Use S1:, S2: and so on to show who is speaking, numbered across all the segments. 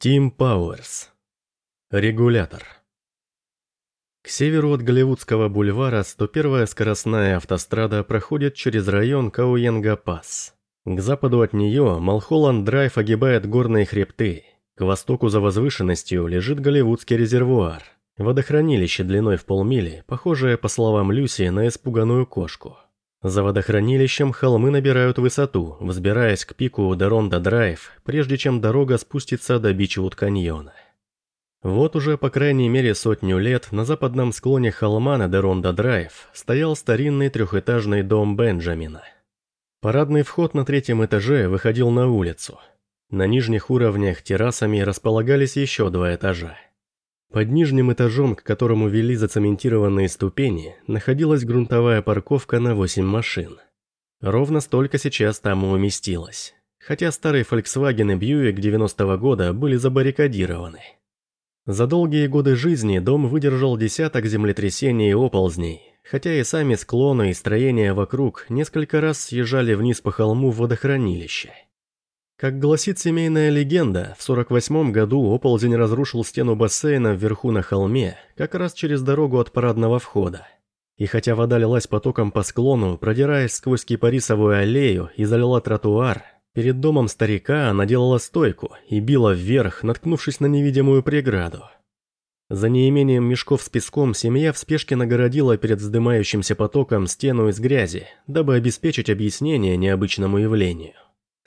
S1: Тим Пауэрс. Регулятор. К северу от Голливудского бульвара 101-я скоростная автострада проходит через район Кауенга-Пас. К западу от нее Малхолланд-Драйв огибает горные хребты. К востоку за возвышенностью лежит Голливудский резервуар. Водохранилище длиной в полмили, похожее, по словам Люси, на испуганную кошку. За водохранилищем холмы набирают высоту, взбираясь к пику Деронда-Драйв, прежде чем дорога спустится до Бичвуд-каньона. Вот уже по крайней мере сотню лет на западном склоне холма на Деронда-Драйв стоял старинный трехэтажный дом Бенджамина. Парадный вход на третьем этаже выходил на улицу. На нижних уровнях террасами располагались еще два этажа. Под нижним этажом, к которому вели зацементированные ступени, находилась грунтовая парковка на 8 машин. Ровно столько сейчас там и уместилось, хотя старые Volkswagen и Buick 90-го года были забаррикадированы. За долгие годы жизни дом выдержал десяток землетрясений и оползней, хотя и сами склоны и строения вокруг несколько раз съезжали вниз по холму в водохранилище – как гласит семейная легенда, в 48 году оползень разрушил стену бассейна вверху на холме, как раз через дорогу от парадного входа. И хотя вода лилась потоком по склону, продираясь сквозь кипарисовую аллею и залила тротуар, перед домом старика она делала стойку и била вверх, наткнувшись на невидимую преграду. За неимением мешков с песком семья в спешке нагородила перед вздымающимся потоком стену из грязи, дабы обеспечить объяснение необычному явлению.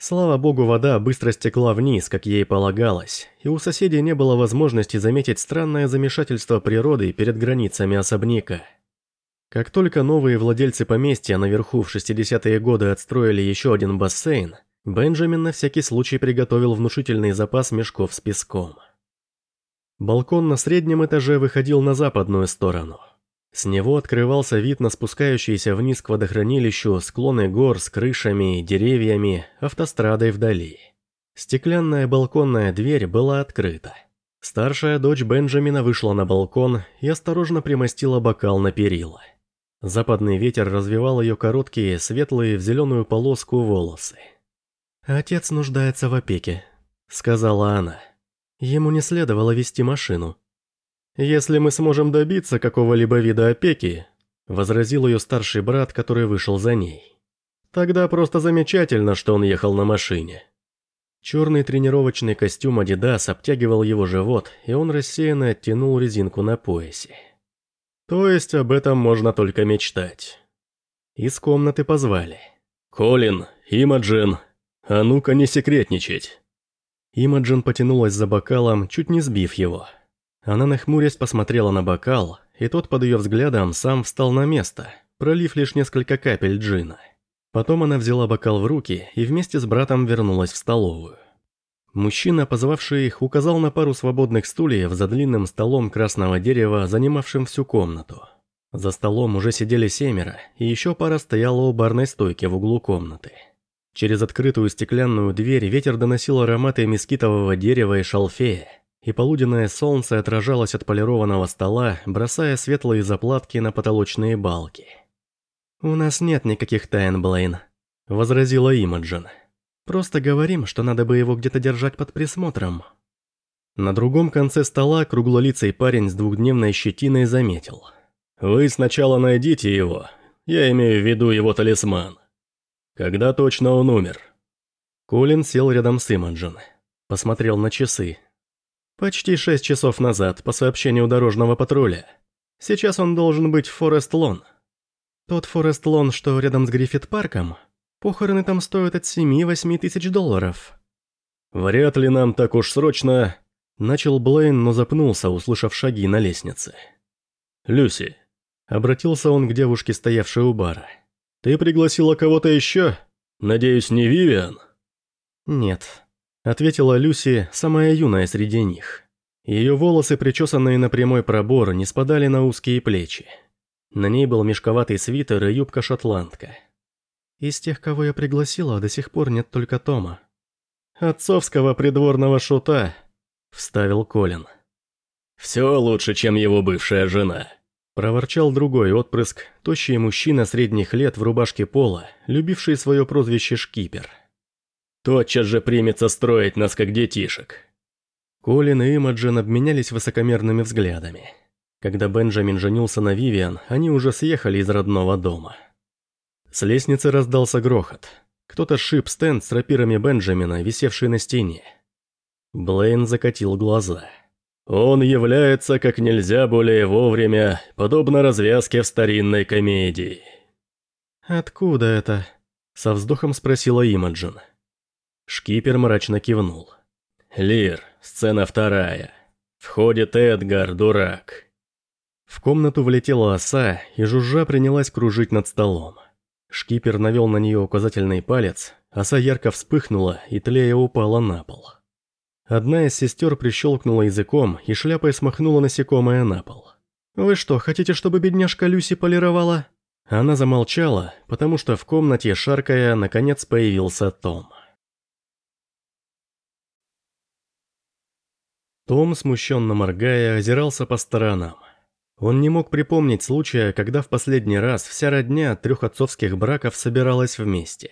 S1: Слава богу, вода быстро стекла вниз, как ей полагалось, и у соседей не было возможности заметить странное замешательство природы перед границами особняка. Как только новые владельцы поместья наверху в 60-е годы отстроили еще один бассейн, Бенджамин на всякий случай приготовил внушительный запас мешков с песком. Балкон на среднем этаже выходил на западную сторону – с него открывался вид на спускающиеся вниз к водохранилищу склоны гор с крышами, деревьями, автострадой вдали. Стеклянная балконная дверь была открыта. Старшая дочь Бенджамина вышла на балкон и осторожно примостила бокал на перила. Западный ветер развивал ее короткие, светлые в зеленую полоску волосы. «Отец нуждается в опеке», — сказала она. «Ему не следовало вести машину». «Если мы сможем добиться какого-либо вида опеки», – возразил ее старший брат, который вышел за ней. «Тогда просто замечательно, что он ехал на машине». Черный тренировочный костюм Adidas обтягивал его живот, и он рассеянно оттянул резинку на поясе. То есть об этом можно только мечтать. Из комнаты позвали. «Колин, Имаджин, а ну-ка не секретничать». Имаджин потянулась за бокалом, чуть не сбив его. Она нахмурясь посмотрела на бокал, и тот под ее взглядом сам встал на место, пролив лишь несколько капель джина. Потом она взяла бокал в руки и вместе с братом вернулась в столовую. Мужчина, позвавший их, указал на пару свободных стульев за длинным столом красного дерева, занимавшим всю комнату. За столом уже сидели семеро, и еще пара стояла у барной стойки в углу комнаты. Через открытую стеклянную дверь ветер доносил ароматы мескитового дерева и шалфея, и полуденное солнце отражалось от полированного стола, бросая светлые заплатки на потолочные балки. «У нас нет никаких тайн, Блейн», — возразила Имаджин. «Просто говорим, что надо бы его где-то держать под присмотром». На другом конце стола круглолицый парень с двухдневной щетиной заметил. «Вы сначала найдите его, я имею в виду его талисман. Когда точно он умер?» Колин сел рядом с Имаджин. Посмотрел на часы, Почти шесть часов назад, по сообщению дорожного патруля. Сейчас он должен быть в Форест-Лон. Тот Форест-Лон, что рядом с Гриффит-парком, похороны там стоят от семи-восьми тысяч долларов. Вряд ли нам так уж срочно... Начал Блейн, но запнулся, услышав шаги на лестнице. «Люси», — обратился он к девушке, стоявшей у бара. «Ты пригласила кого-то еще? Надеюсь, не Вивиан?» «Нет», Ответила Люси, самая юная среди них. Ее волосы, причесанные на прямой пробор, не спадали на узкие плечи. На ней был мешковатый свитер и юбка-шотландка. Из тех, кого я пригласила, до сих пор нет только Тома. «Отцовского придворного шута», — вставил Колин. «Все лучше, чем его бывшая жена», — проворчал другой отпрыск, тощий мужчина средних лет в рубашке пола, любивший свое прозвище «Шкипер». Тотчас же примется строить нас как детишек. Колин и Имаджин обменялись высокомерными взглядами. Когда Бенджамин женился на Вивиан, они уже съехали из родного дома. С лестницы раздался грохот. Кто-то шип стенд с рапирами Бенджамина, висевший на стене. Блейн закатил глаза. «Он является как нельзя более вовремя, подобно развязке в старинной комедии». «Откуда это?» – со вздохом спросила Имаджин. Шкипер мрачно кивнул. «Лир, сцена вторая. Входит Эдгар, дурак». В комнату влетела оса, и жужжа принялась кружить над столом. Шкипер навел на нее указательный палец, оса ярко вспыхнула и тлея упала на пол. Одна из сестер прищелкнула языком и шляпой смахнула насекомое на пол. «Вы что, хотите, чтобы бедняжка Люси полировала?» Она замолчала, потому что в комнате, шаркая, наконец появился Том. Том, смущенно моргая, озирался по сторонам. Он не мог припомнить случая, когда в последний раз вся родня трех отцовских браков собиралась вместе.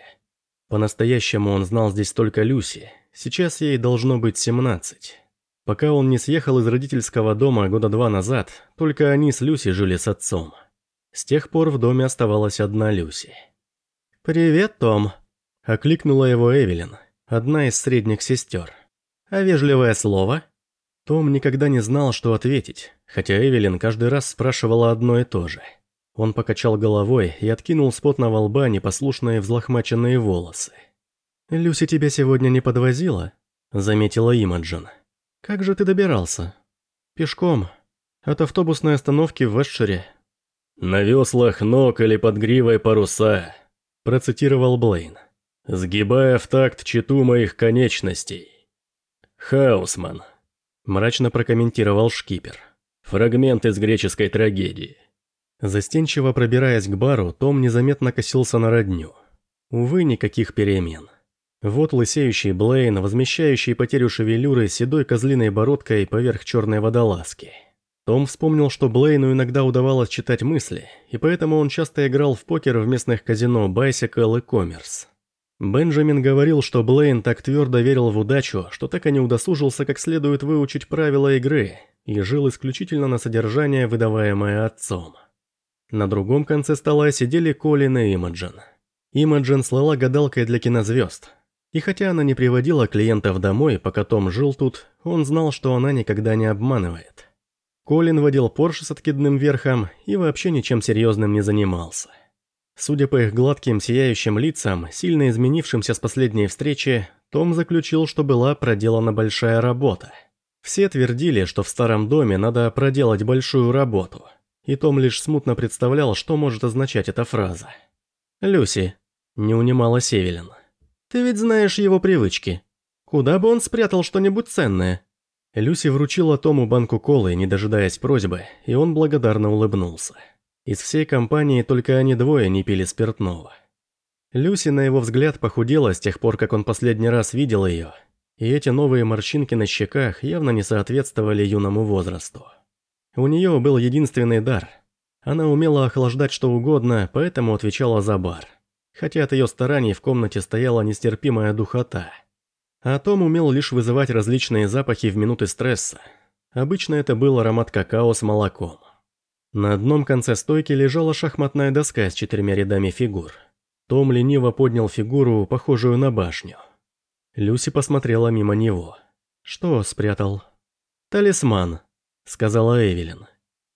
S1: По-настоящему он знал здесь только Люси, сейчас ей должно быть 17. Пока он не съехал из родительского дома года два назад, только они с Люси жили с отцом. С тех пор в доме оставалась одна Люси. «Привет, Том», – окликнула его Эвелин, одна из средних сестер. «А вежливое слово?» Том никогда не знал, что ответить, хотя Эвелин каждый раз спрашивала одно и то же. Он покачал головой и откинул с потного лба непослушные взлохмаченные волосы. «Люси тебя сегодня не подвозила?» – заметила Имаджин. «Как же ты добирался?» «Пешком. От автобусной остановки в Вестшире».
S2: «На веслах ног или под гривой паруса», – процитировал Блейн, «сгибая в такт читу моих конечностей». «Хаусман», мрачно прокомментировал шкипер. Фрагмент из греческой трагедии.
S1: Застенчиво пробираясь к бару, Том незаметно косился на родню. Увы, никаких перемен. Вот лысеющий Блейн, возмещающий потерю шевелюры седой козлиной бородкой поверх черной водолазки. Том вспомнил, что Блейну иногда удавалось читать мысли, и поэтому он часто играл в покер в местных казино Bicycle и Commerce. Бенджамин говорил, что Блейн так твердо верил в удачу, что так и не удосужился как следует выучить правила игры и жил исключительно на содержание, выдаваемое отцом. На другом конце стола сидели Колин и Имаджин. Имаджин слала гадалкой для кинозвезд. И хотя она не приводила клиентов домой, пока Том жил тут, он знал, что она никогда не обманывает. Колин водил Порше с откидным верхом и вообще ничем серьезным не занимался. Судя по их гладким сияющим лицам, сильно изменившимся с последней встречи, Том заключил, что была проделана большая работа. Все твердили, что в старом доме надо проделать большую работу, и Том лишь смутно представлял, что может означать эта фраза. «Люси», — не унимала Севелин, — «ты ведь знаешь его привычки. Куда бы он спрятал что-нибудь ценное?» Люси вручила Тому банку колы, не дожидаясь просьбы, и он благодарно улыбнулся. Из всей компании только они двое не пили спиртного. Люси, на его взгляд, похудела с тех пор, как он последний раз видел ее, и эти новые морщинки на щеках явно не соответствовали юному возрасту. У нее был единственный дар. Она умела охлаждать что угодно, поэтому отвечала за бар. Хотя от ее стараний в комнате стояла нестерпимая духота. А Том умел лишь вызывать различные запахи в минуты стресса. Обычно это был аромат какао с молоком. На одном конце стойки лежала шахматная доска с четырьмя рядами фигур. Том лениво поднял фигуру, похожую на башню. Люси посмотрела мимо него. «Что спрятал?» «Талисман», — сказала Эвелин.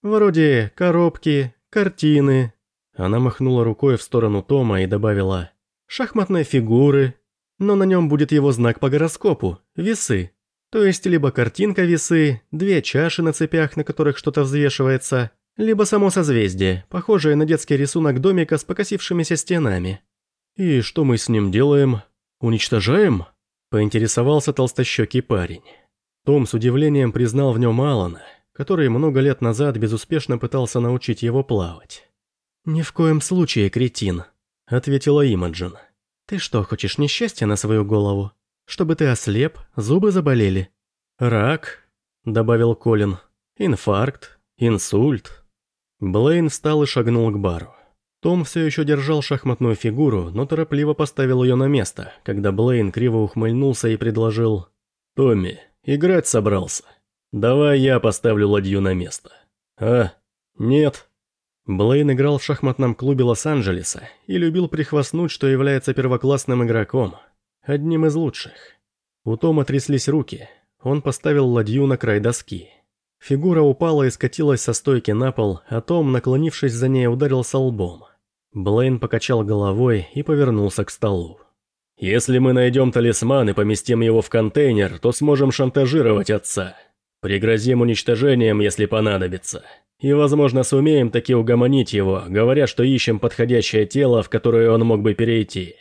S1: «Вроде коробки, картины». Она махнула рукой в сторону Тома и добавила «шахматные фигуры, но на нем будет его знак по гороскопу, весы. То есть либо картинка весы, две чаши на цепях, на которых что-то взвешивается, либо само созвездие, похожее на детский рисунок домика с покосившимися стенами. «И что мы с ним делаем? Уничтожаем?» – поинтересовался толстощекий парень. Том с удивлением признал в нем Алана, который много лет назад безуспешно пытался научить его плавать. «Ни в коем случае, кретин», – ответила Имаджин. «Ты что, хочешь несчастья на свою голову? Чтобы ты ослеп, зубы заболели?» «Рак», – добавил Колин. «Инфаркт, инсульт». Блейн встал и шагнул к бару. Том все еще держал шахматную фигуру, но торопливо поставил ее на место, когда Блейн криво ухмыльнулся и предложил «Томми,
S2: Играть собрался. Давай я поставлю ладью на место. А, нет. Блейн играл в шахматном клубе Лос-Анджелеса и любил прихвастнуть, что является первоклассным игроком. Одним из лучших. У Тома тряслись руки. Он поставил ладью на край доски. Фигура упала и скатилась со стойки на пол, а Том, наклонившись за ней, ударился лбом. Блейн покачал головой и повернулся к столу. «Если мы найдем талисман и поместим его в контейнер, то сможем шантажировать отца. Пригрозим уничтожением, если понадобится. И, возможно, сумеем таки угомонить его, говоря, что ищем подходящее тело, в которое он мог бы перейти.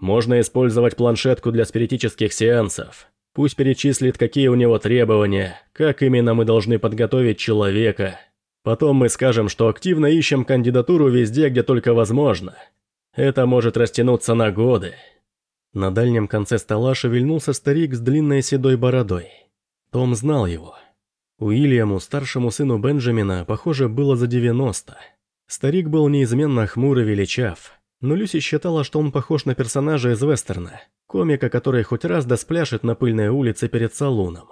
S2: Можно использовать планшетку для спиритических сеансов. Пусть перечислит, какие у него требования, как именно мы должны подготовить человека. Потом мы скажем, что активно ищем кандидатуру везде, где только возможно. Это может растянуться на годы. На дальнем конце стола шевельнулся старик с длинной седой бородой. Том знал его. Уильяму, старшему сыну Бенджамина, похоже, было за 90. Старик был неизменно хмур и величав, но Люси считала, что он похож на персонажа из вестерна, комика, который хоть раз доспляшет на пыльной улице перед салуном.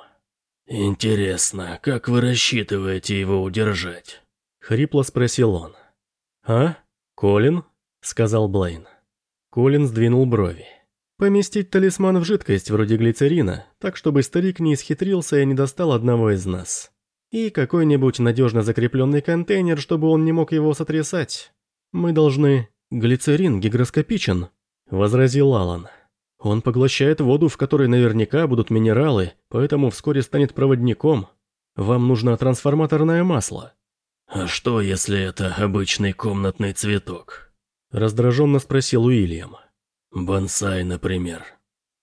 S3: «Интересно, как вы рассчитываете его удержать?»
S2: — хрипло спросил он. «А? Колин?» — сказал Блейн. Колин сдвинул брови. Поместить талисман в жидкость вроде глицерина, так чтобы старик не исхитрился и не достал одного из нас. И какой-нибудь надежно закрепленный контейнер, чтобы он не мог его сотрясать. Мы должны... Глицерин гигроскопичен, возразил Алан. Он поглощает воду, в которой наверняка будут минералы, поэтому вскоре станет проводником. Вам нужно трансформаторное масло.
S3: А что, если это обычный комнатный цветок?
S2: Раздраженно спросил Уильям.
S3: Бонсай, например.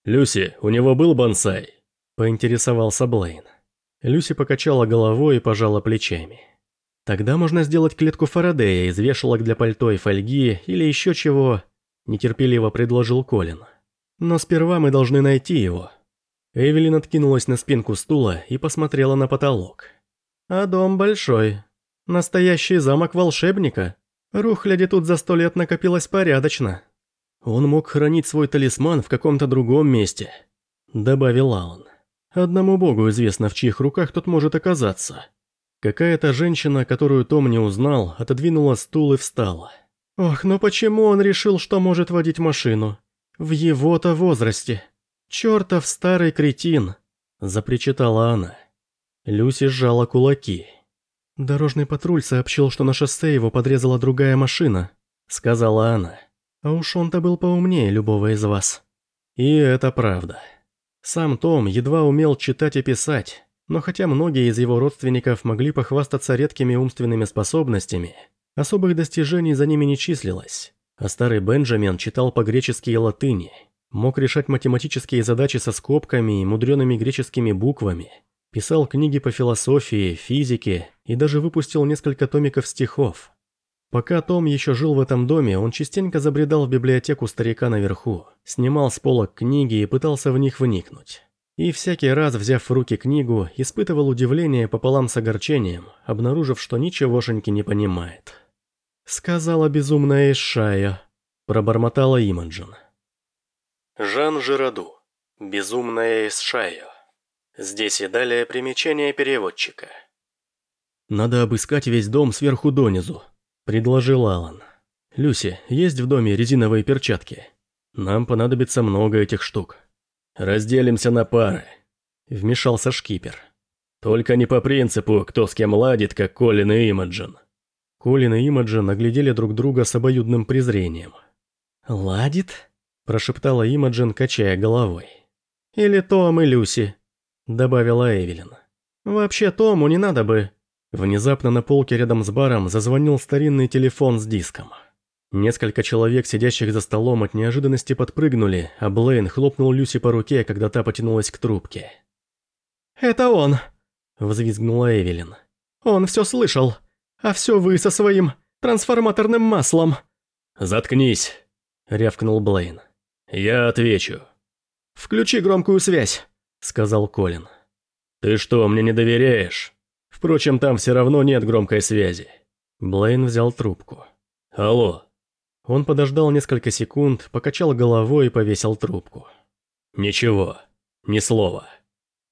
S2: «Люси, у него был бонсай?» – поинтересовался Блейн. Люси покачала головой и пожала плечами. «Тогда можно сделать клетку Фарадея из вешалок для пальто и фольги или еще чего», – нетерпеливо предложил Колин. «Но сперва мы должны найти его». Эвелин откинулась на спинку стула и посмотрела на потолок. «А дом большой. Настоящий замок волшебника. Рухляди тут за сто лет накопилось порядочно». Он мог хранить свой талисман в каком-то другом месте, добавил Алан. Одному богу известно, в чьих руках тот может оказаться. Какая-то женщина, которую Том не узнал, отодвинула стул и встала. Ох, но почему он решил, что может водить машину? В его-то возрасте. Чертов старый кретин, запричитала она. Люси сжала кулаки. Дорожный патруль сообщил, что на шоссе его подрезала другая машина, сказала она. А уж он-то был поумнее любого из вас. И это правда. Сам Том едва умел читать и писать, но хотя многие из его родственников могли похвастаться редкими умственными способностями, особых достижений за ними не числилось. А старый Бенджамин читал по-гречески и латыни, мог решать математические задачи со скобками и мудреными греческими буквами, писал книги по философии, физике и даже выпустил несколько томиков стихов. Пока Том еще жил в этом доме, он частенько забредал в библиотеку старика наверху, снимал с полок книги и пытался в них вникнуть. И всякий раз, взяв в руки книгу, испытывал удивление пополам с огорчением, обнаружив, что ничегошеньки не понимает. «Сказала безумная Ишая», – пробормотала Имаджин. Жан Жираду. Безумная Ишая. Здесь и далее примечание переводчика. «Надо обыскать весь дом сверху донизу», предложил Алан. «Люси, есть в доме резиновые перчатки? Нам понадобится много этих штук. Разделимся на пары», – вмешался шкипер. «Только не по принципу, кто с кем ладит, как Колин и Имаджин». Колин и Имаджин оглядели друг друга с обоюдным презрением. «Ладит?» – прошептала Имаджин, качая головой. «Или Том и Люси», – добавила Эвелин. «Вообще Тому не надо бы...» Внезапно на полке рядом с баром зазвонил старинный телефон с диском. Несколько человек, сидящих за столом, от неожиданности подпрыгнули, а Блейн хлопнул Люси по руке, когда та потянулась к трубке. «Это он!» – взвизгнула Эвелин. «Он все слышал! А все вы со своим трансформаторным маслом!» «Заткнись!» – рявкнул Блейн. «Я отвечу».
S1: «Включи громкую связь», – сказал Колин.
S2: «Ты что, мне не доверяешь?» Впрочем, там все равно нет громкой связи. Блейн взял трубку. «Алло». Он подождал несколько секунд, покачал головой и повесил трубку. «Ничего, ни слова».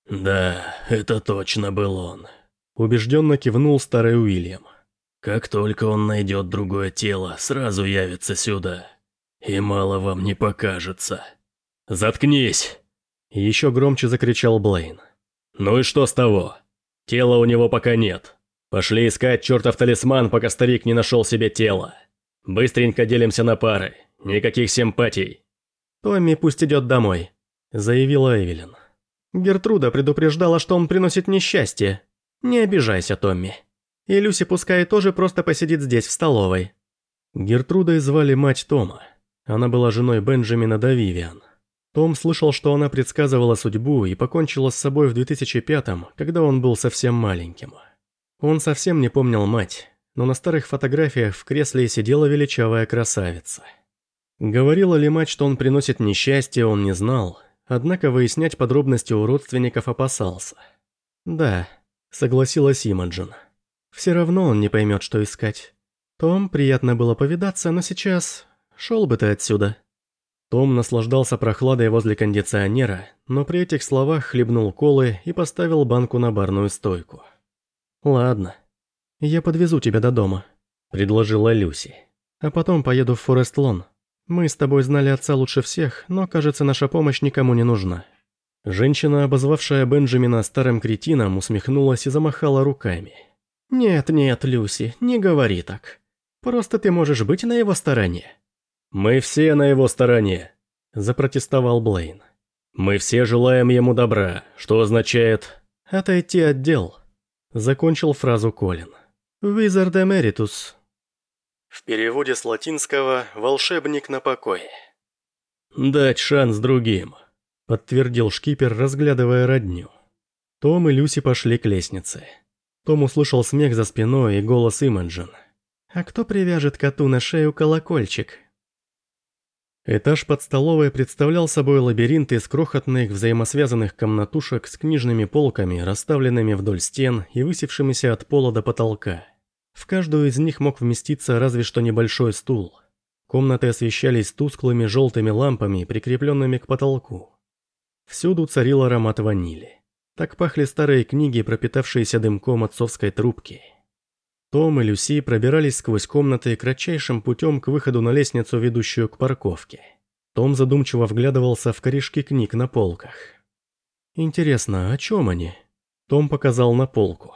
S3: Да, это точно был он.
S2: Убежденно кивнул старый Уильям.
S3: Как только он найдет другое тело, сразу явится сюда. И мало вам не покажется.
S2: Заткнись! Еще громче закричал Блейн. Ну и что с того? Тела у него пока нет. Пошли искать чертов талисман, пока старик не нашел себе тело. Быстренько делимся на пары. Никаких симпатий. Томми пусть идет домой, заявила Эвелин. Гертруда предупреждала, что он приносит несчастье. Не обижайся, Томми. И Люси пускай тоже просто посидит здесь, в столовой. Гертрудой звали мать Тома. Она была женой Бенджамина да Вивиан. Том слышал, что она предсказывала судьбу и покончила с собой в 2005-м, когда он был совсем маленьким. Он совсем не помнил мать, но на старых фотографиях в кресле сидела величавая красавица. Говорила ли мать, что он приносит несчастье, он не знал, однако выяснять подробности у родственников опасался. «Да», — согласилась Имаджин. «Все равно он не поймет, что искать. Том, приятно было повидаться, но сейчас... Шел бы ты отсюда». Том наслаждался прохладой возле кондиционера, но при этих словах хлебнул колы и поставил банку на барную стойку. «Ладно, я подвезу тебя до дома», — предложила Люси. «А потом поеду в Форест Лон. Мы с тобой знали отца лучше всех, но, кажется, наша помощь никому не нужна». Женщина, обозвавшая Бенджамина старым кретином, усмехнулась и замахала руками. «Нет, нет, Люси, не говори так. Просто ты можешь быть на его стороне». «Мы все на его стороне», – запротестовал Блейн. «Мы все желаем ему добра, что означает «отойти от дел», – закончил фразу Колин. «Визард Эмеритус». В переводе с латинского «волшебник на покое». «Дать шанс другим», – подтвердил шкипер, разглядывая родню. Том и Люси пошли к лестнице. Том услышал смех за спиной и голос Имаджин. «А кто привяжет коту на шею колокольчик?» Этаж под столовой представлял собой лабиринт из крохотных взаимосвязанных комнатушек с книжными полками, расставленными вдоль стен и высевшимися от пола до потолка. В каждую из них мог вместиться разве что небольшой стул. Комнаты освещались тусклыми желтыми лампами, прикрепленными к потолку. Всюду царил аромат ванили. Так пахли старые книги, пропитавшиеся дымком отцовской трубки. Том и Люси пробирались сквозь комнаты кратчайшим путем к выходу на лестницу, ведущую к парковке. Том задумчиво вглядывался в корешки книг на полках. «Интересно, о чем они?» Том показал на полку.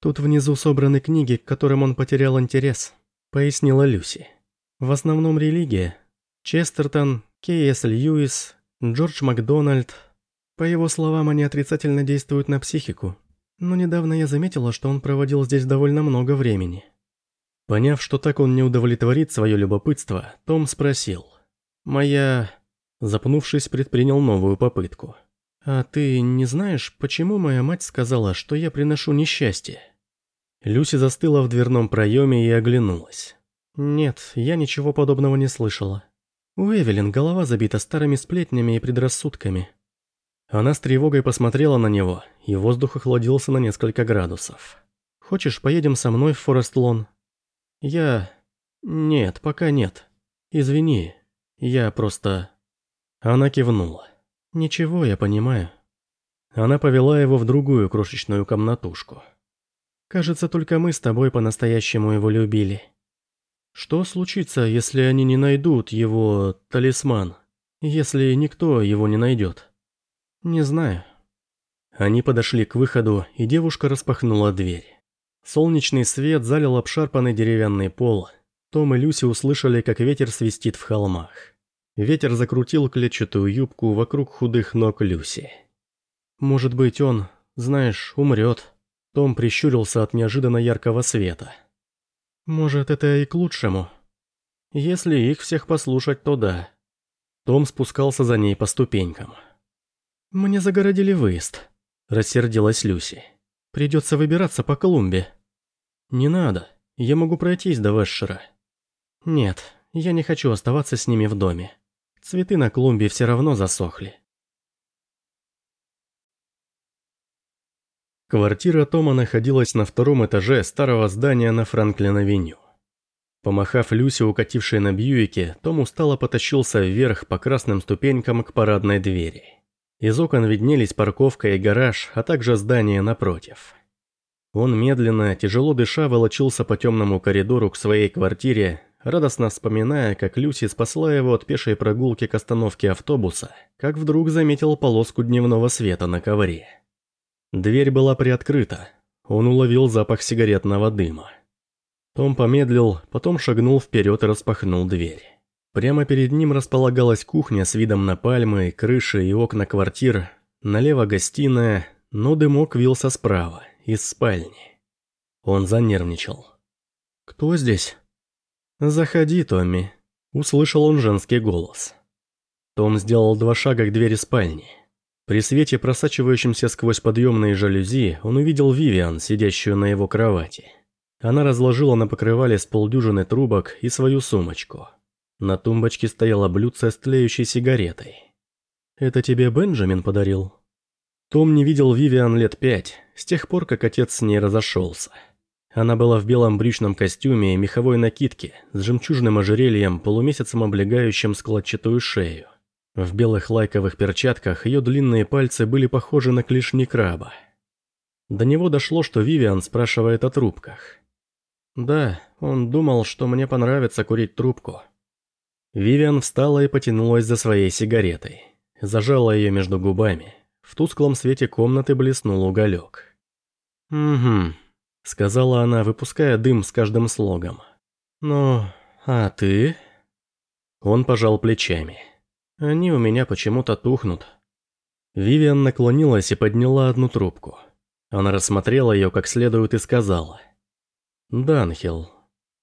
S2: «Тут внизу собраны книги, к которым он потерял интерес», — пояснила Люси. «В основном религия. Честертон, Кей.С. Льюис, Джордж Макдональд. По его словам, они отрицательно действуют на психику, но недавно я заметила, что он проводил здесь довольно много времени. Поняв, что так он не удовлетворит свое любопытство, Том спросил. «Моя...» Запнувшись, предпринял новую попытку. «А ты не знаешь, почему моя мать сказала, что я приношу несчастье?» Люси застыла в дверном проеме и оглянулась. «Нет, я ничего подобного не слышала. У Эвелин голова забита старыми сплетнями и предрассудками. Она с тревогой посмотрела на него, и воздух охладился на несколько градусов. «Хочешь, поедем со мной в Форест-Лон?» «Я... Нет, пока нет. Извини, я просто...» Она кивнула. «Ничего, я понимаю». Она повела его в другую крошечную комнатушку. «Кажется, только мы с тобой по-настоящему его любили. Что случится, если они не найдут его талисман? Если никто его не найдет?» «Не знаю». Они подошли к выходу, и девушка распахнула дверь. Солнечный свет залил обшарпанный деревянный пол. Том и Люси услышали, как ветер свистит в холмах. Ветер закрутил клетчатую юбку вокруг худых ног Люси. «Может быть, он, знаешь, умрет». Том прищурился от неожиданно яркого света. «Может, это и к лучшему. Если их всех послушать, то да». Том спускался за ней по ступенькам. «Мне загородили выезд», – рассердилась Люси. «Придется выбираться по клумбе». «Не надо, я могу пройтись до Вэшера». «Нет, я не хочу оставаться с ними в доме. Цветы на клумбе все равно засохли». Квартира Тома находилась на втором этаже старого здания на Франклин-авеню. Помахав Люси, укатившей на Бьюике, Том устало потащился вверх по красным ступенькам к парадной двери.
S1: Из окон виднелись парковка и гараж, а также здание напротив. Он медленно, тяжело дыша, волочился по темному коридору к своей квартире, радостно вспоминая, как Люси спасла его от пешей прогулки к остановке автобуса, как вдруг заметил полоску дневного света на ковре. Дверь была приоткрыта. Он уловил запах сигаретного дыма. Том помедлил, потом шагнул вперед и распахнул дверь. Прямо перед ним располагалась кухня с видом на пальмы, крыши и окна квартир, налево гостиная, но дымок вился справа, из спальни. Он занервничал. «Кто здесь?» «Заходи, Томми», – услышал он женский голос. Том сделал два шага к двери спальни. При свете, просачивающемся сквозь подъемные жалюзи, он увидел Вивиан, сидящую на его кровати. Она разложила на покрывале с полдюжины трубок и свою сумочку. На тумбочке стояла блюдце с тлеющей сигаретой. «Это тебе Бенджамин подарил?» Том не видел Вивиан лет пять, с тех пор, как отец с ней разошелся. Она была в белом брючном костюме и меховой накидке, с жемчужным ожерельем, полумесяцем облегающим складчатую шею. В белых лайковых перчатках ее длинные пальцы были похожи на клешни краба. До него дошло, что Вивиан спрашивает о трубках. «Да, он думал, что мне понравится курить трубку». Вивиан встала и потянулась за своей сигаретой. Зажала ее между губами. В тусклом свете комнаты блеснул уголек. «Угу», — сказала она, выпуская дым с каждым слогом. «Ну, а ты?» Он пожал плечами. «Они у меня почему-то тухнут». Вивиан наклонилась и подняла одну трубку. Она рассмотрела ее как следует и сказала. «Данхилл.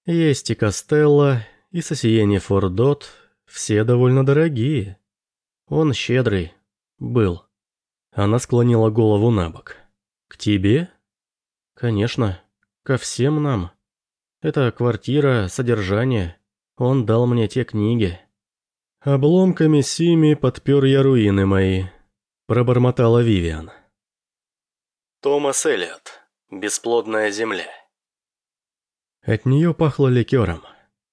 S1: Есть и Костелло, и Сосиени Фордот, все довольно дорогие. Он щедрый. Был». Она склонила голову на бок. «К тебе?» Конечно, ко всем нам. Это квартира, содержание. Он дал мне те книги. Обломками Сими подпер я руины мои. Пробормотала Вивиан. Томас Эллиот. Бесплодная земля. От нее пахло ликером.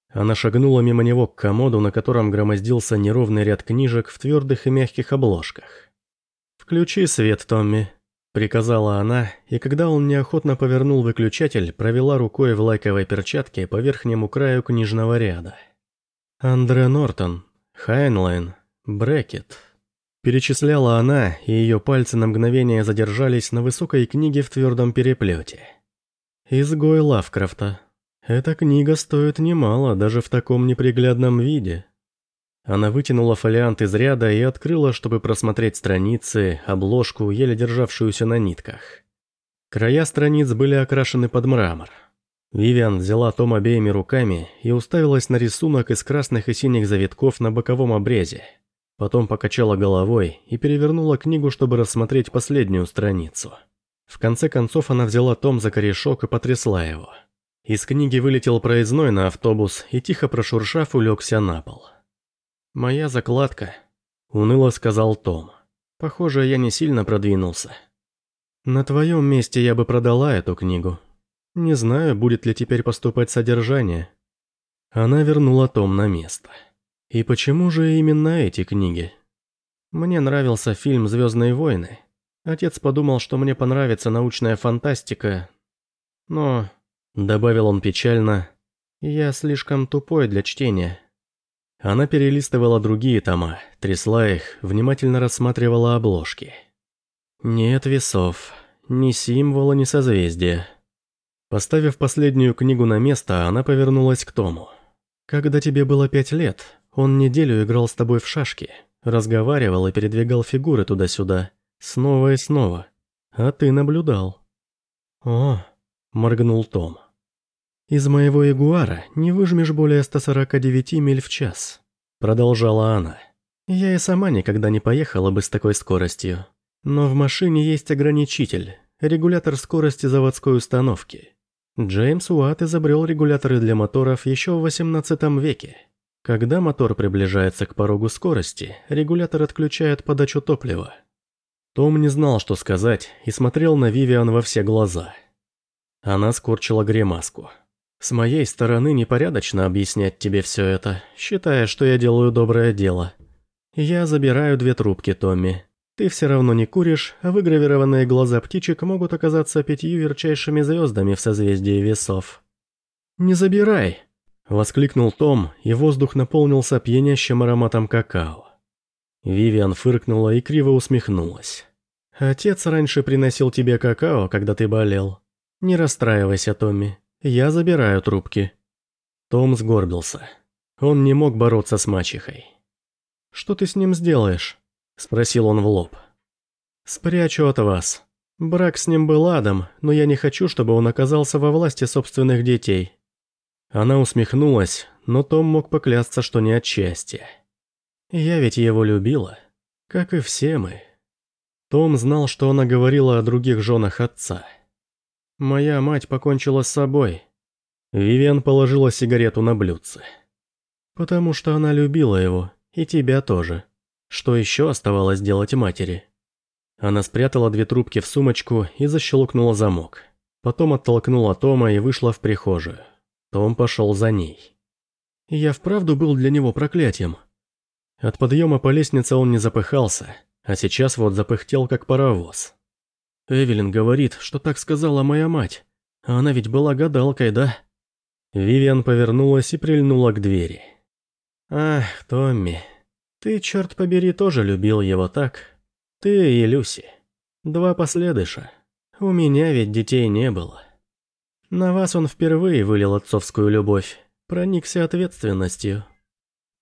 S1: Она шагнула мимо него к комоду, на котором громоздился неровный ряд книжек в твердых и мягких обложках. «Включи свет, Томми», Приказала она, и когда он неохотно повернул выключатель, провела рукой в лайковой перчатке по верхнему краю книжного ряда. «Андре Нортон, Хайнлайн, Брекет». Перечисляла она, и ее пальцы на мгновение задержались на высокой книге в твердом переплете. «Изгой Лавкрафта. Эта книга стоит немало, даже в таком неприглядном виде. Она вытянула фолиант из ряда и открыла, чтобы просмотреть страницы, обложку, еле державшуюся на нитках. Края страниц были окрашены под мрамор. Вивиан взяла том обеими руками и уставилась на рисунок из красных и синих завитков на боковом обрезе. Потом покачала головой и перевернула книгу, чтобы рассмотреть последнюю страницу. В конце концов она взяла том за корешок и потрясла его. Из книги вылетел проездной на автобус и, тихо прошуршав, улегся на пол. «Моя закладка», — уныло сказал Том. «Похоже, я не сильно продвинулся. На твоем месте я бы продала эту книгу. Не знаю, будет ли теперь поступать содержание». Она вернула Том на место. «И почему же именно эти книги?» «Мне нравился фильм «Звездные войны». Отец подумал, что мне понравится научная фантастика. Но, — добавил он печально, — я слишком тупой для чтения». Она перелистывала другие тома, трясла их, внимательно рассматривала обложки. Нет весов, ни символа, ни созвездия. Поставив последнюю книгу на место, она повернулась к Тому. «Когда тебе было пять лет, он неделю играл с тобой в шашки, разговаривал и передвигал фигуры туда-сюда, снова и снова. А ты наблюдал». «О», — моргнул Том. «Из моего ягуара не выжмешь более 149 миль в час», — продолжала она. «Я и сама никогда не поехала бы с такой скоростью. Но в машине есть ограничитель, регулятор скорости заводской установки. Джеймс Уатт изобрел регуляторы для моторов еще в 18 веке. Когда мотор приближается к порогу скорости, регулятор отключает подачу топлива. Том не знал, что сказать, и смотрел на Вивиан во все глаза. Она скорчила гримаску. С моей стороны непорядочно объяснять тебе все это, считая, что я делаю доброе дело. Я забираю две трубки, Томми. Ты все равно не куришь, а выгравированные глаза птичек могут оказаться пятью ярчайшими звездами в созвездии весов. «Не забирай!» – воскликнул Том, и воздух наполнился пьянящим ароматом какао. Вивиан фыркнула и криво усмехнулась. «Отец раньше приносил тебе какао, когда ты болел. Не расстраивайся, Томми, я забираю трубки». Том сгорбился. Он не мог бороться с мачехой. «Что ты с ним сделаешь?» – спросил он в лоб. «Спрячу от вас. Брак с ним был адом, но я не хочу, чтобы он оказался во власти собственных детей». Она усмехнулась, но Том мог поклясться, что не от счастья. «Я ведь его любила, как и все мы». Том знал, что она говорила о других женах отца. «Моя мать покончила с собой». Вивиан положила сигарету на блюдце. «Потому что она любила его, и тебя тоже». Что еще оставалось делать матери? Она спрятала две трубки в сумочку и защелкнула замок. Потом оттолкнула Тома и вышла в прихожую. Том пошел за ней. Я вправду был для него проклятием. От подъема по лестнице он не запыхался, а сейчас вот запыхтел как паровоз. Эвелин говорит, что так сказала моя мать. А она ведь была гадалкой, да? Вивиан повернулась и прильнула к двери. «Ах, Томми, ты, черт побери, тоже любил его так. Ты и Люси. Два последыша. У меня ведь детей не было. На вас он впервые вылил отцовскую любовь, проникся ответственностью.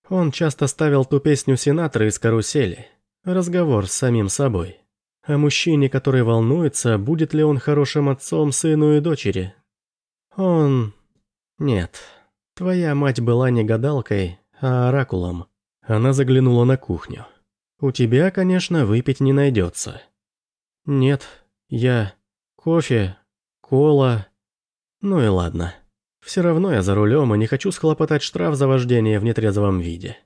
S1: Он часто ставил ту песню Синатра из «Карусели», разговор с самим собой. О мужчине, который волнуется, будет ли он хорошим отцом сыну и дочери. Он... Нет. Твоя мать была не гадалкой, а оракулом. Она заглянула на кухню. «У тебя, конечно, выпить не найдется». «Нет, я... кофе, кола...» «Ну и ладно. Все равно я за рулем и не хочу схлопотать штраф за вождение в нетрезвом виде».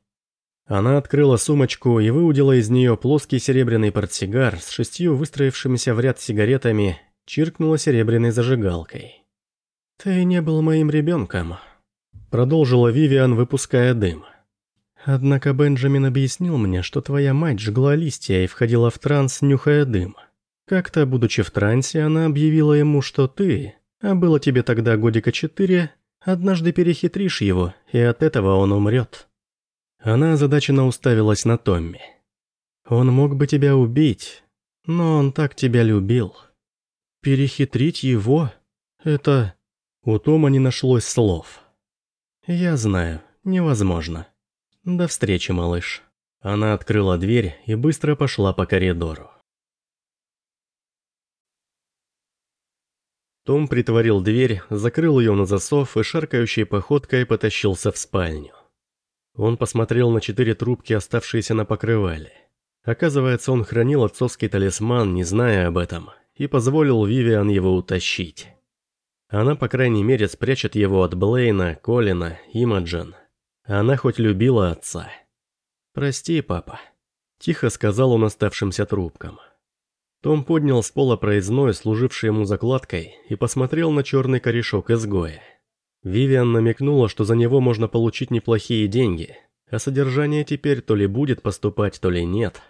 S1: Она открыла сумочку и выудила из нее плоский серебряный портсигар с шестью выстроившимися в ряд сигаретами, чиркнула серебряной зажигалкой. «Ты не был моим ребенком», — продолжила Вивиан, выпуская дым. Однако Бенджамин объяснил мне, что твоя мать жгла листья и входила в транс, нюхая дым. Как-то, будучи в трансе, она объявила ему, что ты, а было тебе тогда годика четыре, однажды перехитришь его, и от этого он умрет. Она озадаченно уставилась на Томми. Он мог бы тебя убить, но он так тебя любил. Перехитрить его? Это... У Тома не нашлось слов. Я знаю, невозможно. «До встречи, малыш». Она открыла дверь и быстро пошла по коридору. Том притворил дверь, закрыл ее на засов и шаркающей походкой потащился в спальню. Он посмотрел на четыре трубки, оставшиеся на покрывале. Оказывается, он хранил отцовский талисман, не зная об этом, и позволил Вивиан его утащить. Она, по крайней мере, спрячет его от Блейна, Колина, Имаджен – она хоть любила отца. «Прости, папа», – тихо сказал он оставшимся трубкам. Том поднял с пола проездной, служивший ему закладкой, и посмотрел на черный корешок изгоя. Вивиан намекнула, что за него можно получить неплохие деньги, а содержание теперь то ли будет поступать, то ли нет.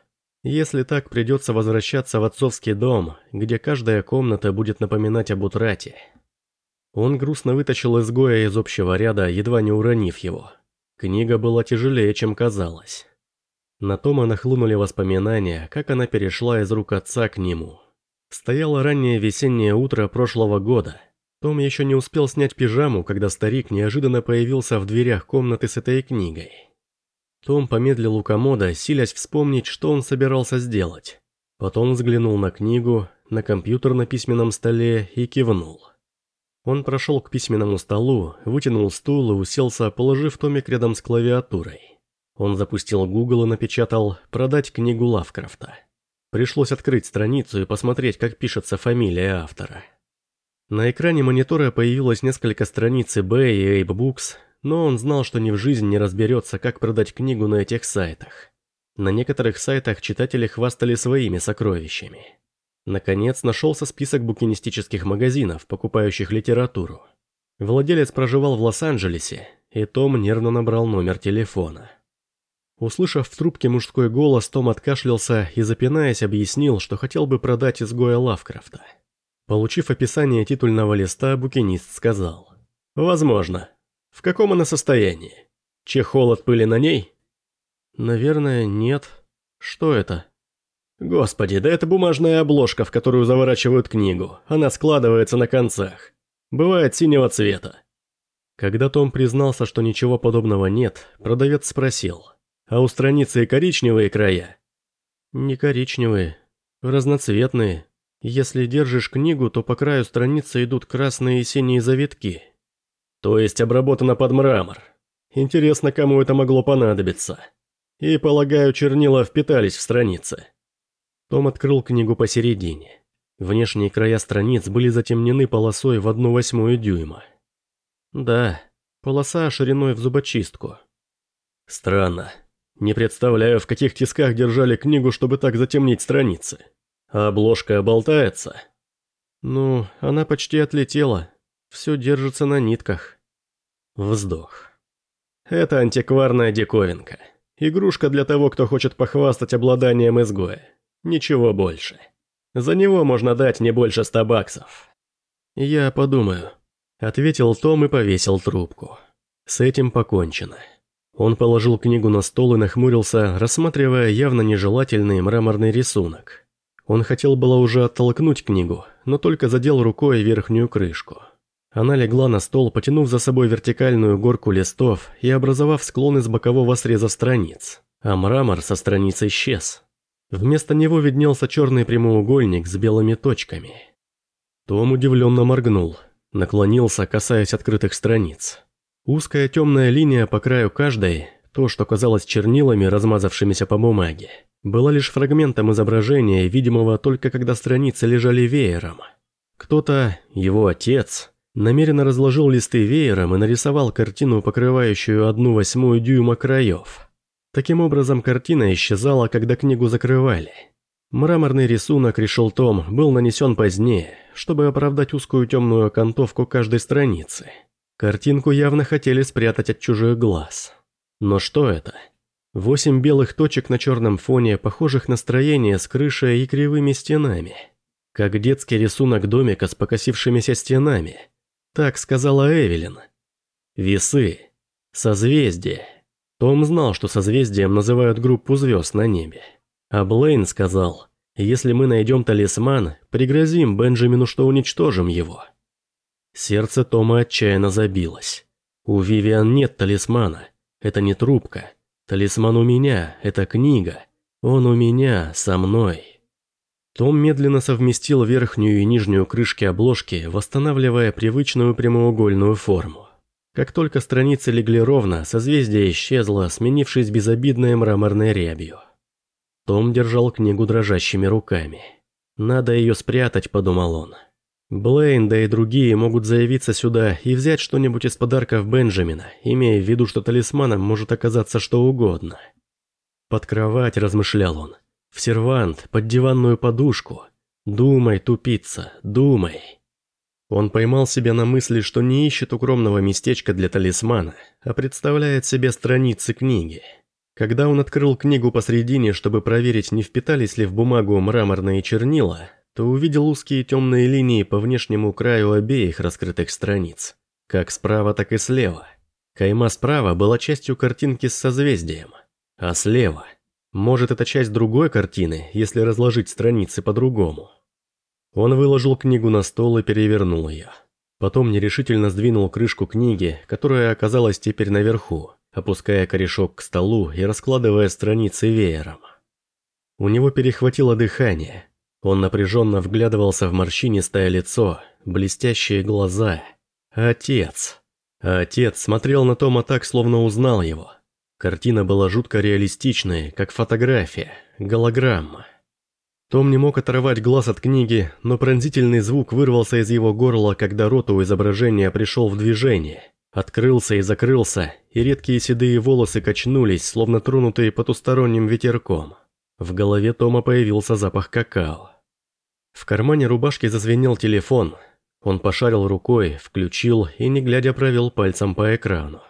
S1: Если так, придется возвращаться в отцовский дом, где каждая комната будет напоминать об утрате. Он грустно вытащил изгоя из общего ряда, едва не уронив его. Книга была тяжелее, чем казалось. На Тома нахлынули воспоминания, как она перешла из рук отца к нему. Стояло раннее весеннее утро прошлого года. Том еще не успел снять пижаму, когда старик неожиданно появился в дверях комнаты с этой книгой. Том помедлил у комода, силясь вспомнить, что он собирался сделать. Потом взглянул на книгу, на компьютер на письменном столе и кивнул. Он прошел к письменному столу, вытянул стул и уселся, положив томик рядом с клавиатурой. Он запустил Google и напечатал «Продать книгу Лавкрафта». Пришлось открыть страницу и посмотреть, как пишется фамилия автора. На экране монитора появилось несколько страниц eBay и Ape Books, но он знал, что ни в жизни не разберется, как продать книгу на этих сайтах. На некоторых сайтах читатели хвастали своими сокровищами. Наконец нашелся список букинистических магазинов, покупающих литературу. Владелец проживал в Лос-Анджелесе, и Том нервно набрал номер телефона. Услышав в трубке мужской голос, Том откашлялся и, запинаясь, объяснил, что хотел бы продать изгоя Лавкрафта. Получив описание титульного листа, букинист сказал. «Возможно. В каком она состоянии? Чехол от пыли на ней?» «Наверное, нет. Что это?» «Господи, да это бумажная обложка, в которую заворачивают книгу. Она складывается на концах. Бывает синего цвета». Когда Том признался, что ничего подобного нет, продавец спросил – а у страницы коричневые края? Не коричневые, разноцветные. Если держишь книгу, то по краю страницы идут красные и синие завитки. То есть обработано под мрамор. Интересно, кому это могло понадобиться. И, полагаю, чернила впитались в страницы. Том открыл книгу посередине. Внешние края страниц были затемнены полосой в одну восьмую дюйма. Да, полоса шириной в зубочистку. Странно. Не представляю, в каких тисках держали книгу, чтобы так затемнить страницы. А обложка болтается? Ну, она почти отлетела. Все держится на нитках. Вздох. Это антикварная диковинка. Игрушка для того, кто хочет похвастать обладанием изгоя. Ничего больше. За него можно дать не больше ста баксов. Я подумаю. Ответил Том и повесил трубку. С этим покончено. Он положил книгу на стол и нахмурился, рассматривая явно нежелательный мраморный рисунок. Он хотел было уже оттолкнуть книгу, но только задел рукой верхнюю крышку. Она легла на стол, потянув за собой вертикальную горку листов и образовав склон из бокового среза страниц. А мрамор со страниц исчез. Вместо него виднелся черный прямоугольник с белыми точками. Том удивленно моргнул, наклонился, касаясь открытых страниц. Узкая темная линия по краю каждой, то, что казалось чернилами, размазавшимися по бумаге, была лишь фрагментом изображения, видимого только когда страницы лежали веером. Кто-то, его отец, намеренно разложил листы веером и нарисовал картину, покрывающую одну восьмую дюйма краев. Таким образом, картина исчезала, когда книгу закрывали. Мраморный рисунок, решил Том, был нанесен позднее, чтобы оправдать узкую темную окантовку каждой страницы – Картинку явно хотели спрятать от чужих глаз. Но что это? Восемь белых точек на черном фоне, похожих на строение с крышей и кривыми стенами. Как детский рисунок домика с покосившимися стенами. Так сказала Эвелин. Весы. Созвездие. Том знал, что созвездием называют группу звезд на небе. А Блейн сказал, если мы найдем талисман, пригрозим Бенджамину, что уничтожим его. Сердце Тома отчаянно забилось. У Вивиан нет талисмана. Это не трубка. Талисман у меня, это книга. Он у меня, со мной. Том медленно совместил верхнюю и нижнюю крышки обложки, восстанавливая привычную прямоугольную форму. Как только страницы легли ровно, созвездие исчезло, сменившись безобидной мраморной рябью. Том держал книгу дрожащими руками. «Надо ее спрятать», — подумал он. Блейн, да и другие могут заявиться сюда и взять что-нибудь из подарков Бенджамина, имея в виду, что талисманом может оказаться что угодно. Под кровать, размышлял он, в сервант, под диванную подушку. Думай, тупица, думай. Он поймал себя на мысли, что не ищет укромного местечка для талисмана, а представляет себе страницы книги. Когда он открыл книгу посредине, чтобы проверить, не впитались ли в бумагу мраморные чернила, то увидел узкие темные линии по внешнему краю обеих раскрытых страниц, как справа, так и слева. Кайма справа была частью картинки с созвездием, а слева, может это часть другой картины, если разложить страницы по-другому. Он выложил книгу на стол и перевернул ее. Потом нерешительно сдвинул крышку книги, которая оказалась теперь наверху, опуская корешок к столу и раскладывая страницы веером. У него перехватило дыхание, он напряженно вглядывался в морщинистое лицо, блестящие глаза. Отец. отец смотрел на Тома так, словно узнал его. Картина была жутко реалистичной, как фотография, голограмма. Том не мог оторвать глаз от книги, но пронзительный звук вырвался из его горла, когда рот у изображения пришел в движение. Открылся и закрылся, и редкие седые волосы качнулись, словно тронутые потусторонним ветерком. В голове Тома появился запах какао. В кармане рубашки зазвенел телефон. Он пошарил рукой, включил и, не глядя, провел пальцем по экрану.